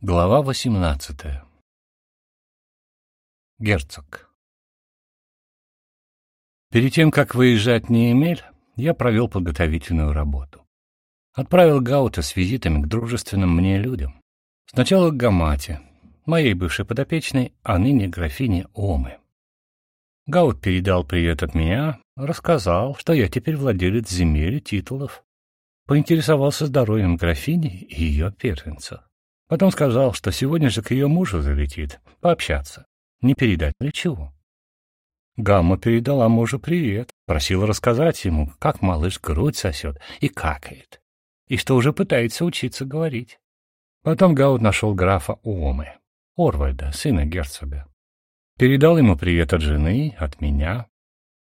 Глава восемнадцатая. Герцог. Перед тем, как выезжать в Неемель, я провел подготовительную работу. Отправил Гаута с визитами к дружественным мне людям. Сначала к Гамате, моей бывшей подопечной, а ныне графине Омы. Гаут передал привет от меня, рассказал, что я теперь владелец земель и титулов. Поинтересовался здоровьем графини и ее первенца. Потом сказал, что сегодня же к ее мужу залетит, пообщаться. Не передать ли чего? Гамма передала мужу привет, просила рассказать ему, как малыш грудь сосет и какает, и что уже пытается учиться говорить. Потом Гауд нашел графа Уомы, Орвальда, сына герцога. Передал ему привет от жены, от меня.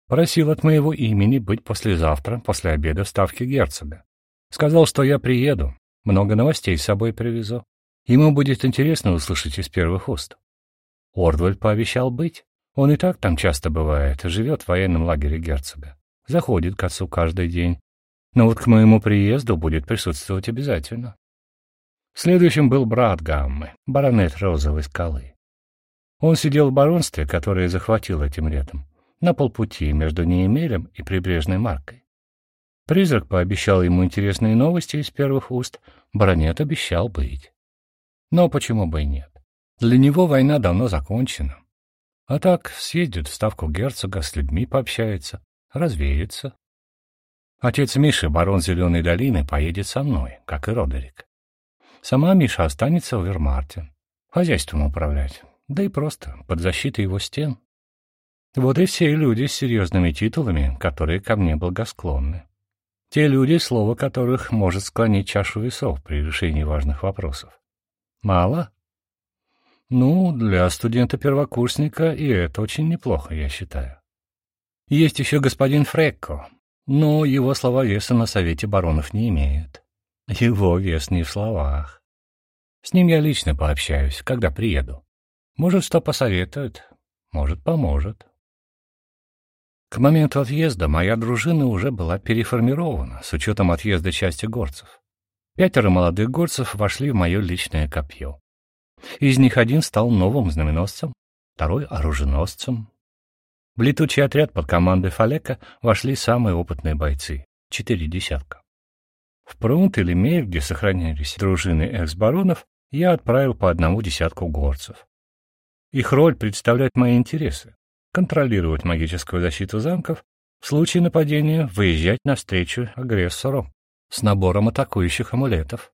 Просил от моего имени быть послезавтра, после обеда в ставке герцога. Сказал, что я приеду, много новостей с собой привезу. Ему будет интересно услышать из первых уст. Ордвальд пообещал быть. Он и так там часто бывает, живет в военном лагере герцога. Заходит к отцу каждый день. Но вот к моему приезду будет присутствовать обязательно. Следующим был брат Гаммы, баронет Розовой скалы. Он сидел в баронстве, которое захватил этим летом, на полпути между Неемелем и прибрежной Маркой. Призрак пообещал ему интересные новости из первых уст, баронет обещал быть. Но почему бы и нет? Для него война давно закончена. А так съездит в ставку герцога, с людьми пообщается, развеется. Отец Миши, барон Зеленой долины, поедет со мной, как и Родерик. Сама Миша останется в Вермарте, хозяйством управлять, да и просто под защитой его стен. Вот и все люди с серьезными титулами, которые ко мне благосклонны. Те люди, слово которых может склонить чашу весов при решении важных вопросов. Мало? Ну, для студента-первокурсника и это очень неплохо, я считаю. Есть еще господин Фрекко, но его слова веса на Совете баронов не имеют. Его вес не в словах. С ним я лично пообщаюсь, когда приеду. Может, что посоветует, может, поможет. К моменту отъезда моя дружина уже была переформирована с учетом отъезда части горцев. Пятеро молодых горцев вошли в мое личное копье. Из них один стал новым знаменосцем, второй — оруженосцем. В летучий отряд под командой Фалека вошли самые опытные бойцы — четыре десятка. В Прунт или Мейр, где сохранялись дружины экс-баронов, я отправил по одному десятку горцев. Их роль — представлять мои интересы, контролировать магическую защиту замков, в случае нападения выезжать навстречу агрессору с набором атакующих амулетов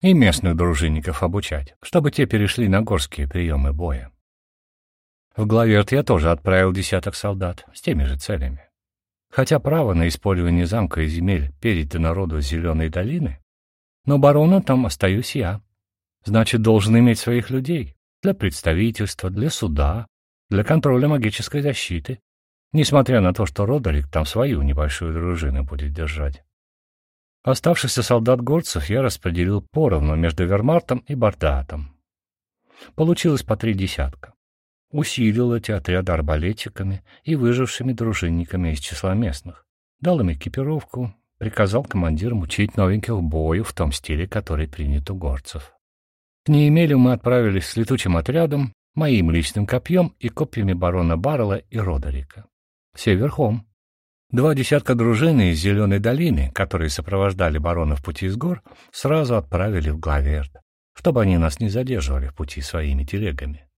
и местных дружинников обучать, чтобы те перешли на горские приемы боя. В Главерт я тоже отправил десяток солдат с теми же целями. Хотя право на использование замка и земель передано народу Зеленой долины, но бароном там остаюсь я. Значит, должен иметь своих людей для представительства, для суда, для контроля магической защиты, несмотря на то, что Родерик там свою небольшую дружину будет держать. Оставшихся солдат-горцев я распределил поровну между Вермартом и Бардатом. Получилось по три десятка. Усилил эти отряды арбалетчиками и выжившими дружинниками из числа местных. Дал им экипировку, приказал командирам учить новеньких бою в том стиле, который принят у горцев. К Неемелю мы отправились с летучим отрядом, моим личным копьем и копьями барона Баррелла и Родерика. Все верхом. Два десятка дружины из Зеленой долины, которые сопровождали барона в пути из гор, сразу отправили в Главерт, чтобы они нас не задерживали в пути своими телегами.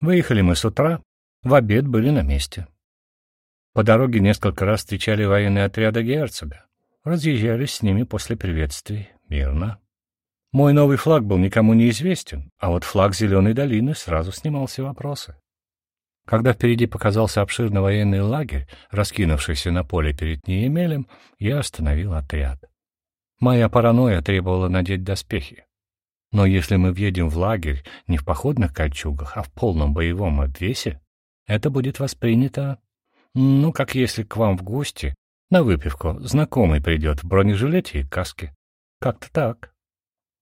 Выехали мы с утра, в обед были на месте. По дороге несколько раз встречали военные отряды герцога, разъезжались с ними после приветствий, мирно. Мой новый флаг был никому не известен, а вот флаг Зеленой долины сразу снимал все вопросы. Когда впереди показался обширный военный лагерь, раскинувшийся на поле перед Неемелем, я остановил отряд. Моя паранойя требовала надеть доспехи. Но если мы въедем в лагерь не в походных кольчугах, а в полном боевом обвесе, это будет воспринято, ну, как если к вам в гости на выпивку знакомый придет в бронежилете и каске. Как-то так.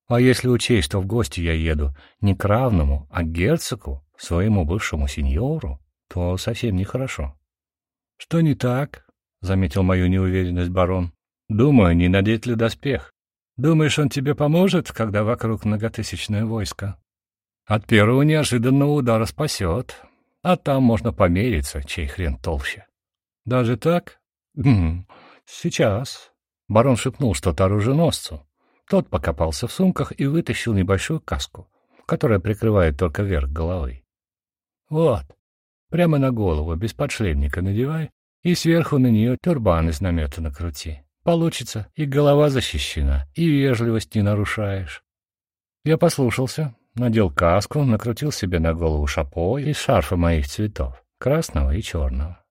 А если учесть, что в гости я еду не к равному, а к герцогу, своему бывшему сеньору, то совсем нехорошо. — Что не так? — заметил мою неуверенность барон. — Думаю, не надеть ли доспех. Думаешь, он тебе поможет, когда вокруг многотысячное войско? От первого неожиданного удара спасет, а там можно помериться, чей хрен толще. Даже так? Сейчас. Барон шепнул что-то оруженосцу. Тот покопался в сумках и вытащил небольшую каску, которая прикрывает только верх головы. Вот, прямо на голову, без подшлемника надевай, и сверху на нее тюрбан из намета накрути. Получится, и голова защищена, и вежливость не нарушаешь. Я послушался, надел каску, накрутил себе на голову шапо из шарфа моих цветов, красного и черного.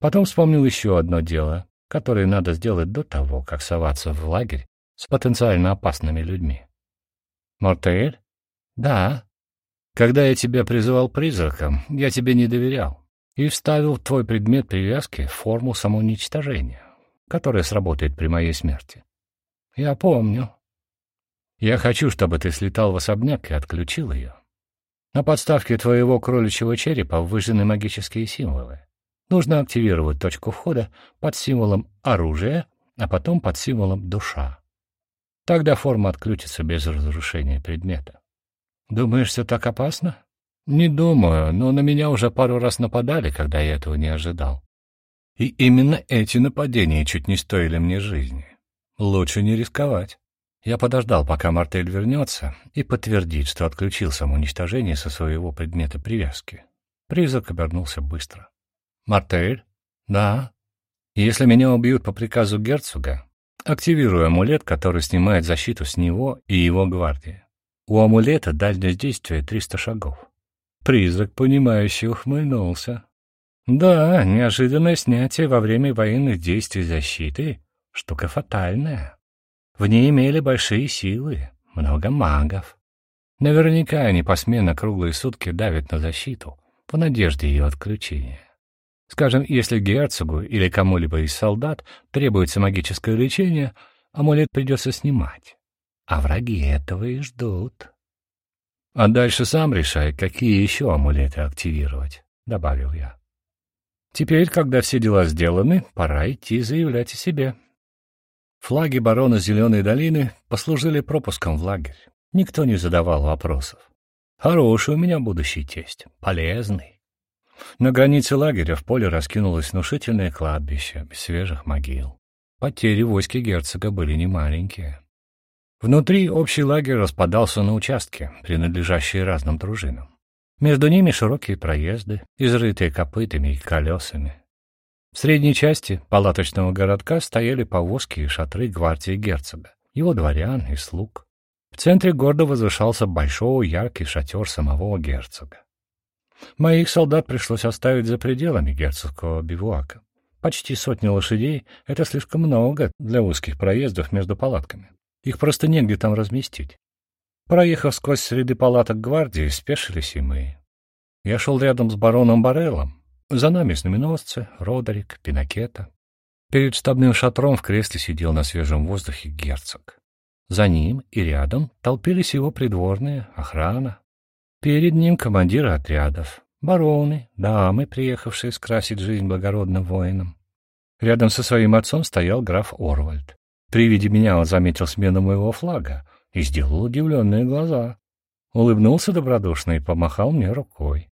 Потом вспомнил еще одно дело, которое надо сделать до того, как соваться в лагерь с потенциально опасными людьми. «Мортель?» «Да. Когда я тебя призывал призраком, я тебе не доверял и вставил в твой предмет привязки форму самоуничтожения, которая сработает при моей смерти. Я помню. Я хочу, чтобы ты слетал в особняк и отключил ее. На подставке твоего кроличьего черепа выжжены магические символы. Нужно активировать точку входа под символом оружия, а потом под символом душа. Тогда форма отключится без разрушения предмета. Думаешь, все так опасно? Не думаю, но на меня уже пару раз нападали, когда я этого не ожидал. И именно эти нападения чуть не стоили мне жизни. Лучше не рисковать. Я подождал, пока Мартель вернется и подтвердит, что отключил самоуничтожение со своего предмета привязки. Призрак обернулся быстро. «Мартель?» «Да». «Если меня убьют по приказу герцога, активирую амулет, который снимает защиту с него и его гвардии. У амулета дальность действия 300 шагов. Призрак, понимающий, ухмыльнулся. Да, неожиданное снятие во время военных действий защиты — штука фатальная. В ней имели большие силы, много магов. Наверняка они посменно круглые сутки давят на защиту, в надежде ее отключения. Скажем, если герцогу или кому-либо из солдат требуется магическое лечение, амулет придется снимать. А враги этого и ждут. А дальше сам решай, какие еще амулеты активировать, — добавил я. Теперь, когда все дела сделаны, пора идти заявлять о себе. Флаги барона Зеленой долины послужили пропуском в лагерь. Никто не задавал вопросов. Хороший у меня будущий тесть, полезный. На границе лагеря в поле раскинулось внушительное кладбище без свежих могил. Потери войски герцога были немаленькие. Внутри общий лагерь распадался на участки, принадлежащие разным дружинам. Между ними широкие проезды, изрытые копытами и колесами. В средней части палаточного городка стояли повозки и шатры гвардии герцога, его дворян и слуг. В центре города возвышался большой яркий шатер самого герцога. Моих солдат пришлось оставить за пределами герцогского бивуака. Почти сотни лошадей — это слишком много для узких проездов между палатками. Их просто негде там разместить. Проехав сквозь ряды палаток гвардии, спешились и мы. Я шел рядом с бароном Бареллом. За нами знаменосцы, Родерик, Пинакета. Перед штабным шатром в кресле сидел на свежем воздухе герцог. За ним и рядом толпились его придворные, охрана. Перед ним командиры отрядов, бароны, дамы, приехавшие скрасить жизнь благородным воинам. Рядом со своим отцом стоял граф Орвальд. При виде меня он заметил смену моего флага и сделал удивленные глаза. Улыбнулся добродушно и помахал мне рукой.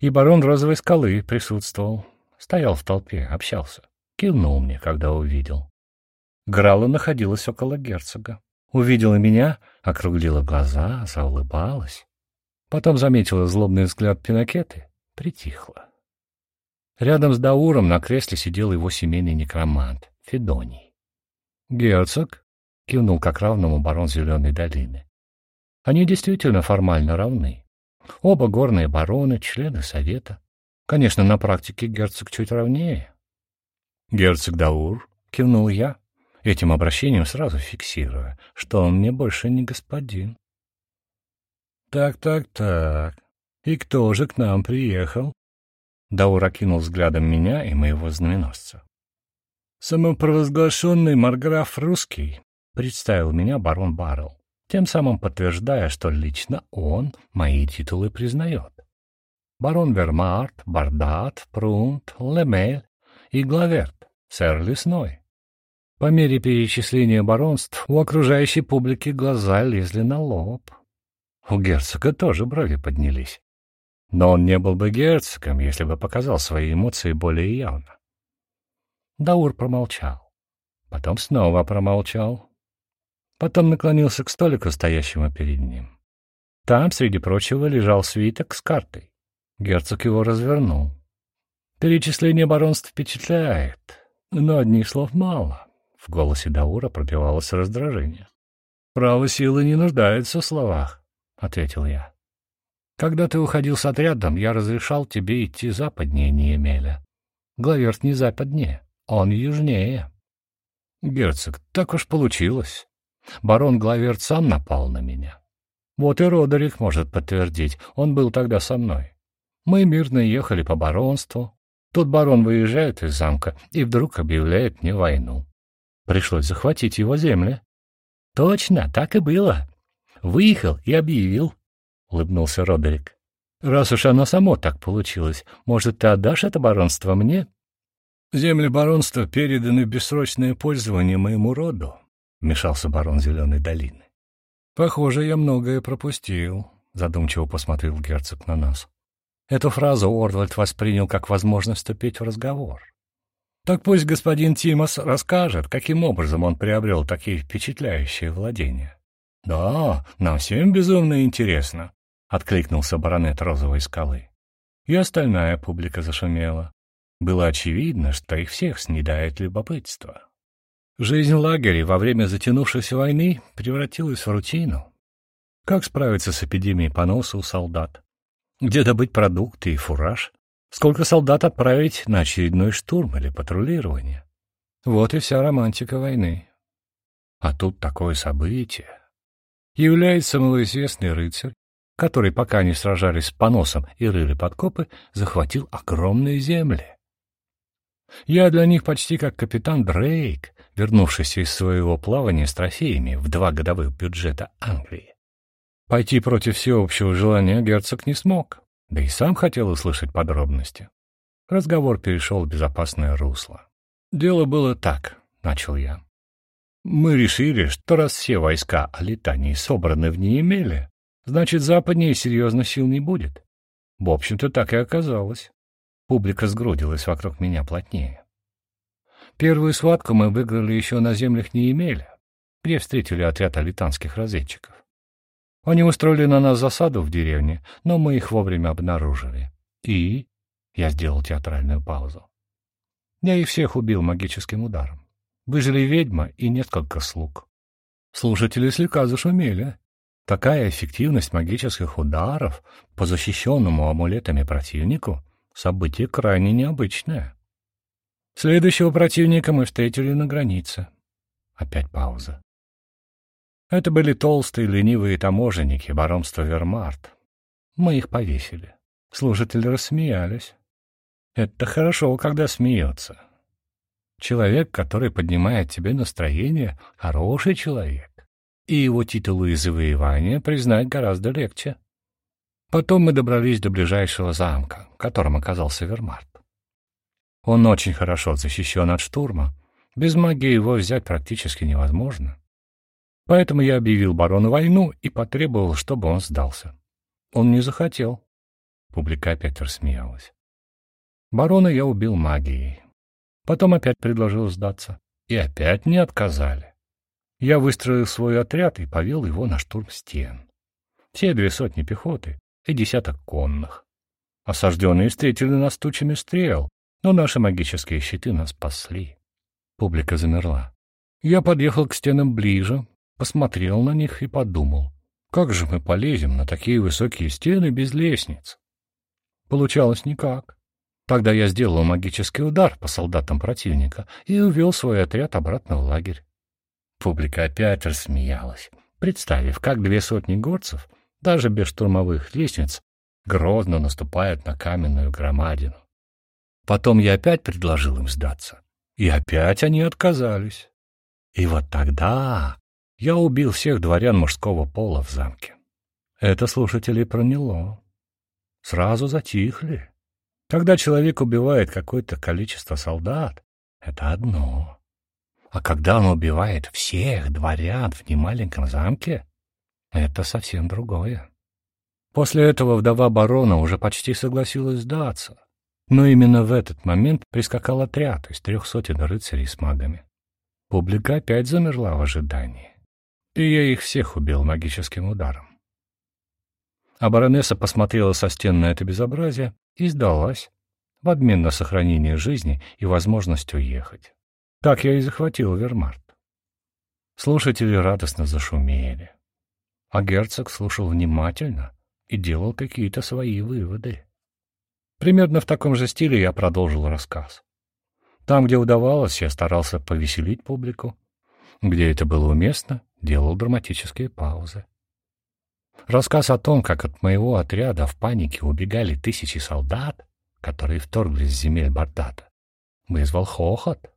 И барон Розовой скалы присутствовал. Стоял в толпе, общался. Кивнул мне, когда увидел. Грала находилась около герцога. Увидела меня, округлила глаза, заулыбалась. Потом заметила злобный взгляд Пинакеты, притихла. Рядом с Дауром на кресле сидел его семейный некромант, Федоний. «Герцог?» — кивнул как равному барон Зеленой долины. «Они действительно формально равны. Оба горные бароны, члены совета. Конечно, на практике герцог чуть равнее». «Герцог Даур?» — кивнул я, этим обращением сразу фиксируя, что он мне больше не господин. «Так, так, так. И кто же к нам приехал?» Даур окинул взглядом меня и моего знаменосца. Самопровозглашенный Марграф Русский представил меня барон Баррелл, тем самым подтверждая, что лично он мои титулы признает. Барон Вермарт, Бардат, Прунт, Лемель и Главерт, сэр Лесной. По мере перечисления баронств у окружающей публики глаза лезли на лоб. У герцога тоже брови поднялись. Но он не был бы герцогом, если бы показал свои эмоции более явно. Даур промолчал. Потом снова промолчал. Потом наклонился к столику, стоящему перед ним. Там, среди прочего, лежал свиток с картой. Герцог его развернул. Перечисление баронств впечатляет, но одних слов мало. В голосе Даура пробивалось раздражение. «Право силы не нуждается в словах», — ответил я. «Когда ты уходил с отрядом, я разрешал тебе идти западнее Неемеля. Главерт не западнее, он южнее». «Герцог, так уж получилось. Барон Главерт сам напал на меня. Вот и Родерик может подтвердить, он был тогда со мной. Мы мирно ехали по баронству. Тут барон выезжает из замка и вдруг объявляет мне войну. Пришлось захватить его земли. — Точно, так и было. Выехал и объявил, — улыбнулся Родерик. — Раз уж оно само так получилось, может, ты отдашь это баронство мне? — Земли баронства переданы в бессрочное пользование моему роду, — вмешался барон Зеленой долины. — Похоже, я многое пропустил, — задумчиво посмотрел герцог на нас. Эту фразу Орвальд воспринял как возможность вступить в разговор. Так пусть господин Тимос расскажет, каким образом он приобрел такие впечатляющие владения. — Да, нам всем безумно интересно, — откликнулся баронет Розовой скалы. И остальная публика зашумела. Было очевидно, что их всех снедает любопытство. Жизнь в лагере во время затянувшейся войны превратилась в рутину. Как справиться с эпидемией поноса у солдат? Где добыть продукты и фураж? Сколько солдат отправить на очередной штурм или патрулирование? Вот и вся романтика войны. А тут такое событие. Является малоизвестный рыцарь, который, пока они сражались с поносом и рыли подкопы, захватил огромные земли. Я для них почти как капитан Дрейк, вернувшийся из своего плавания с трофеями в два годовых бюджета Англии. Пойти против всеобщего желания герцог не смог, да и сам хотел услышать подробности. Разговор перешел в безопасное русло. «Дело было так», — начал я. «Мы решили, что раз все войска Алитании собраны в Неемеле, значит, западнее серьезно сил не будет. В общем-то, так и оказалось. Публика сгрудилась вокруг меня плотнее. Первую схватку мы выиграли еще на землях Неемеля, где встретили отряд алитанских разведчиков. Они устроили на нас засаду в деревне, но мы их вовремя обнаружили. И... Я сделал театральную паузу. Я их всех убил магическим ударом. Выжили ведьма и несколько слуг. Слушатели слегка зашумели. Такая эффективность магических ударов по защищенному амулетами противнику — событие крайне необычное. Следующего противника мы встретили на границе. Опять пауза. Это были толстые ленивые таможенники баронства Вермарт. Мы их повесили. Служители рассмеялись. Это хорошо, когда смеется. Человек, который поднимает тебе настроение, хороший человек. И его титулы и завоевания признать гораздо легче. Потом мы добрались до ближайшего замка, которым оказался Вермарт. Он очень хорошо защищен от штурма. Без магии его взять практически невозможно. Поэтому я объявил барону войну и потребовал, чтобы он сдался. Он не захотел. Публика опять рассмеялась. Барона я убил магией. Потом опять предложил сдаться. И опять не отказали. Я выстроил свой отряд и повел его на штурм стен. Все две сотни пехоты и десяток конных. Осажденные встретили нас тучами стрел, но наши магические щиты нас спасли. Публика замерла. Я подъехал к стенам ближе, посмотрел на них и подумал, как же мы полезем на такие высокие стены без лестниц? Получалось никак. Тогда я сделал магический удар по солдатам противника и увел свой отряд обратно в лагерь. Публика опять рассмеялась, представив, как две сотни горцев, даже без штурмовых лестниц, грозно наступают на каменную громадину. Потом я опять предложил им сдаться, и опять они отказались. И вот тогда я убил всех дворян мужского пола в замке. Это слушателей проняло. Сразу затихли. Когда человек убивает какое-то количество солдат, это одно. А когда он убивает всех дворян в немаленьком замке, это совсем другое. После этого вдова барона уже почти согласилась сдаться. Но именно в этот момент прискакал отряд из трех сотен рыцарей с магами. Публика опять замерла в ожидании. И я их всех убил магическим ударом. А баронесса посмотрела со стен на это безобразие и сдалась в обмен на сохранение жизни и возможность уехать. Так я и захватил Вермарт. Слушатели радостно зашумели. А герцог слушал внимательно и делал какие-то свои выводы. Примерно в таком же стиле я продолжил рассказ. Там, где удавалось, я старался повеселить публику. Где это было уместно, делал драматические паузы. Рассказ о том, как от моего отряда в панике убегали тысячи солдат, которые вторглись в земель Бардата, вызвал хохот.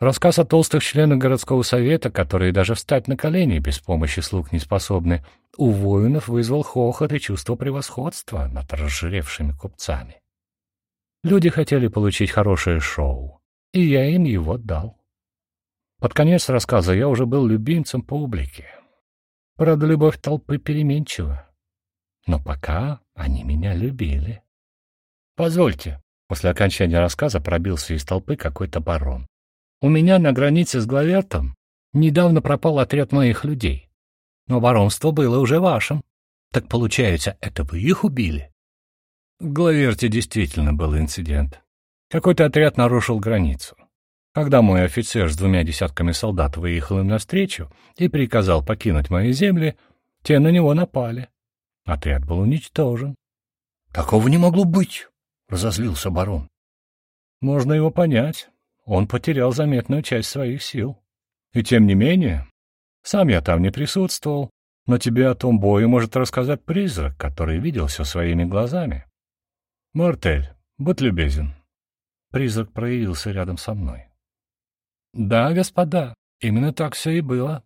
Рассказ о толстых членах городского совета, которые даже встать на колени без помощи слуг не способны, у воинов вызвал хохот и чувство превосходства над разжиревшими купцами. Люди хотели получить хорошее шоу, и я им его дал. Под конец рассказа я уже был любимцем публики. Правда, любовь толпы переменчива. Но пока они меня любили. Позвольте, после окончания рассказа пробился из толпы какой-то барон. У меня на границе с Главертом недавно пропал отряд моих людей. Но баронство было уже вашим. Так получается, это вы их убили? В Главерте действительно был инцидент. Какой-то отряд нарушил границу. Когда мой офицер с двумя десятками солдат выехал им навстречу и приказал покинуть мои земли, те на него напали. Отряд был уничтожен. — Такого не могло быть, — разозлился барон. — Можно его понять он потерял заметную часть своих сил. И тем не менее, сам я там не присутствовал, но тебе о том бою может рассказать призрак, который видел все своими глазами. Мартель, будь любезен. Призрак проявился рядом со мной. Да, господа, именно так все и было.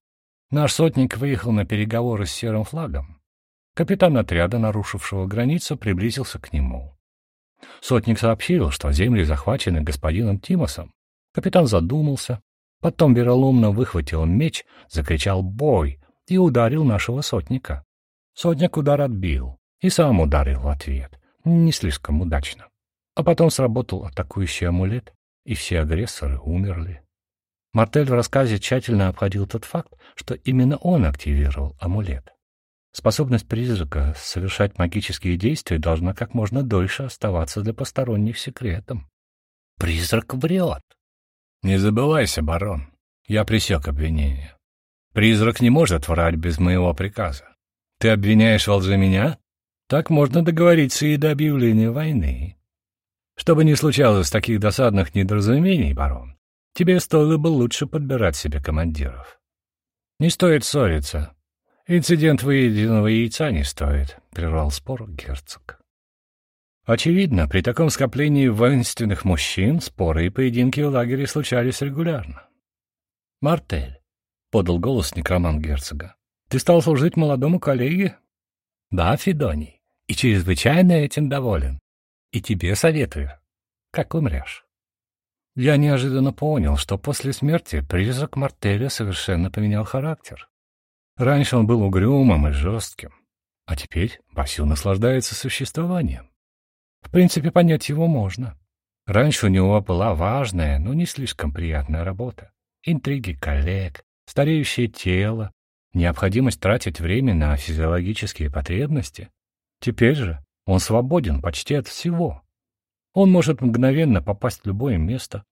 Наш сотник выехал на переговоры с серым флагом. Капитан отряда, нарушившего границу, приблизился к нему. Сотник сообщил, что земли захвачены господином Тимосом, Капитан задумался, потом вероломно выхватил меч, закричал «Бой!» и ударил нашего сотника. Сотник удар отбил и сам ударил в ответ, не слишком удачно. А потом сработал атакующий амулет, и все агрессоры умерли. Мартель в рассказе тщательно обходил тот факт, что именно он активировал амулет. Способность призрака совершать магические действия должна как можно дольше оставаться для посторонних секретом. Призрак врет. Не забывайся, барон. Я пресек обвинение. Призрак не может врать без моего приказа. Ты обвиняешь во лжи меня? Так можно договориться и до объявления войны. Чтобы не случалось таких досадных недоразумений, барон, тебе стоило бы лучше подбирать себе командиров. Не стоит ссориться. Инцидент выеденного яйца не стоит, — прервал спор герцог. Очевидно, при таком скоплении воинственных мужчин споры и поединки в лагере случались регулярно. «Мартель», — подал голос некроман герцога, — «ты стал служить молодому коллеге?» «Да, Федоний, и чрезвычайно этим доволен. И тебе советую, как умрешь». Я неожиданно понял, что после смерти призрак Мартеля совершенно поменял характер. Раньше он был угрюмым и жестким, а теперь вовсю наслаждается существованием. В принципе, понять его можно. Раньше у него была важная, но не слишком приятная работа. Интриги коллег, стареющее тело, необходимость тратить время на физиологические потребности. Теперь же он свободен почти от всего. Он может мгновенно попасть в любое место,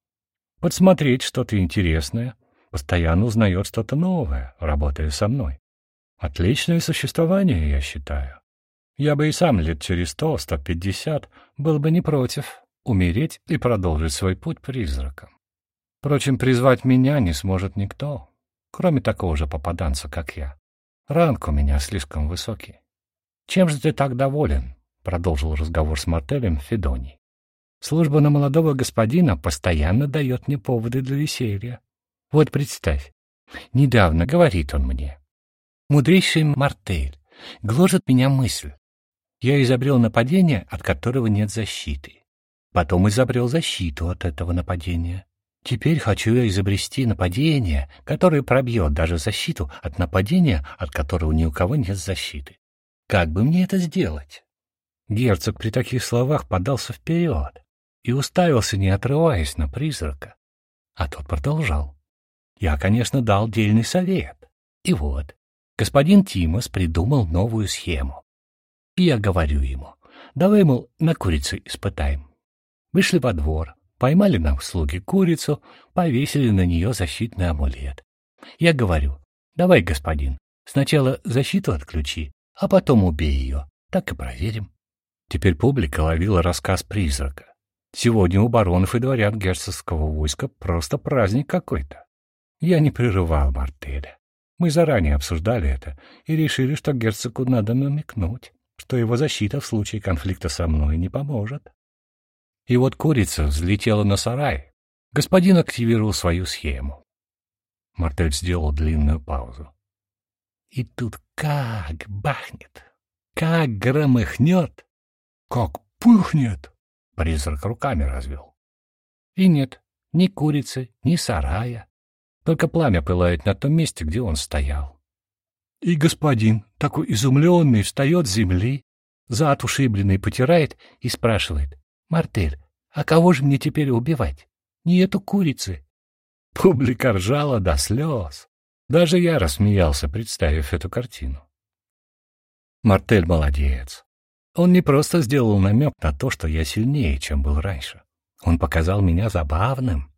подсмотреть что-то интересное, постоянно узнает что-то новое, работая со мной. Отличное существование, я считаю. Я бы и сам лет через сто, сто пятьдесят был бы не против умереть и продолжить свой путь призраком. Впрочем, призвать меня не сможет никто, кроме такого же попаданца, как я. Ранг у меня слишком высокий. «Чем же ты так доволен?» — продолжил разговор с Мартелем Федоний. «Служба на молодого господина постоянно дает мне поводы для веселья. Вот представь, недавно говорит он мне. Мудрейший Мартель, гложет меня мысль. Я изобрел нападение, от которого нет защиты. Потом изобрел защиту от этого нападения. Теперь хочу я изобрести нападение, которое пробьет даже защиту от нападения, от которого ни у кого нет защиты. Как бы мне это сделать? Герцог при таких словах подался вперед и уставился, не отрываясь на призрака. А тот продолжал. Я, конечно, дал дельный совет. И вот, господин Тимос придумал новую схему. И я говорю ему, давай, мол, на курицу испытаем. Вышли во двор, поймали нам слуги курицу, повесили на нее защитный амулет. Я говорю, давай, господин, сначала защиту отключи, а потом убей ее, так и проверим. Теперь публика ловила рассказ призрака. Сегодня у баронов и дворян герцогского войска просто праздник какой-то. Я не прерывал Мартеля. Мы заранее обсуждали это и решили, что герцогу надо намекнуть, что его защита в случае конфликта со мной не поможет. И вот курица взлетела на сарай. Господин активировал свою схему. Мартель сделал длинную паузу. И тут как бахнет, как громыхнет, как пыхнет. Призрак руками развел. И нет, ни курицы, ни сарая. Только пламя пылает на том месте, где он стоял. И господин, такой изумленный, встает с земли, зад ушибленный потирает и спрашивает. «Мартель, а кого же мне теперь убивать? Не эту курицы?» Публика ржала до слез. Даже я рассмеялся, представив эту картину. Мартель молодец. Он не просто сделал намек на то, что я сильнее, чем был раньше. Он показал меня забавным.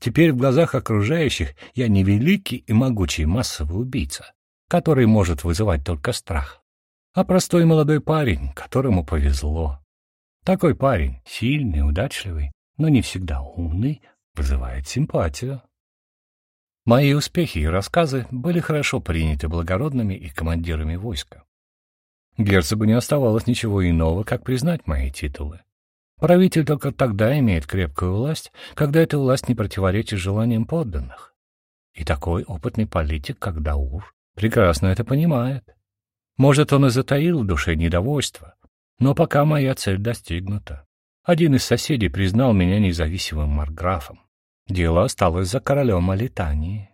Теперь в глазах окружающих я не великий и могучий массовый убийца, который может вызывать только страх, а простой молодой парень, которому повезло. Такой парень, сильный, удачливый, но не всегда умный, вызывает симпатию. Мои успехи и рассказы были хорошо приняты благородными и командирами войска. Герцогу не оставалось ничего иного, как признать мои титулы. Правитель только тогда имеет крепкую власть, когда эта власть не противоречит желаниям подданных. И такой опытный политик, как Даур, прекрасно это понимает. Может, он и затаил в душе недовольство, но пока моя цель достигнута. Один из соседей признал меня независимым марграфом. Дело осталось за королем Алитании.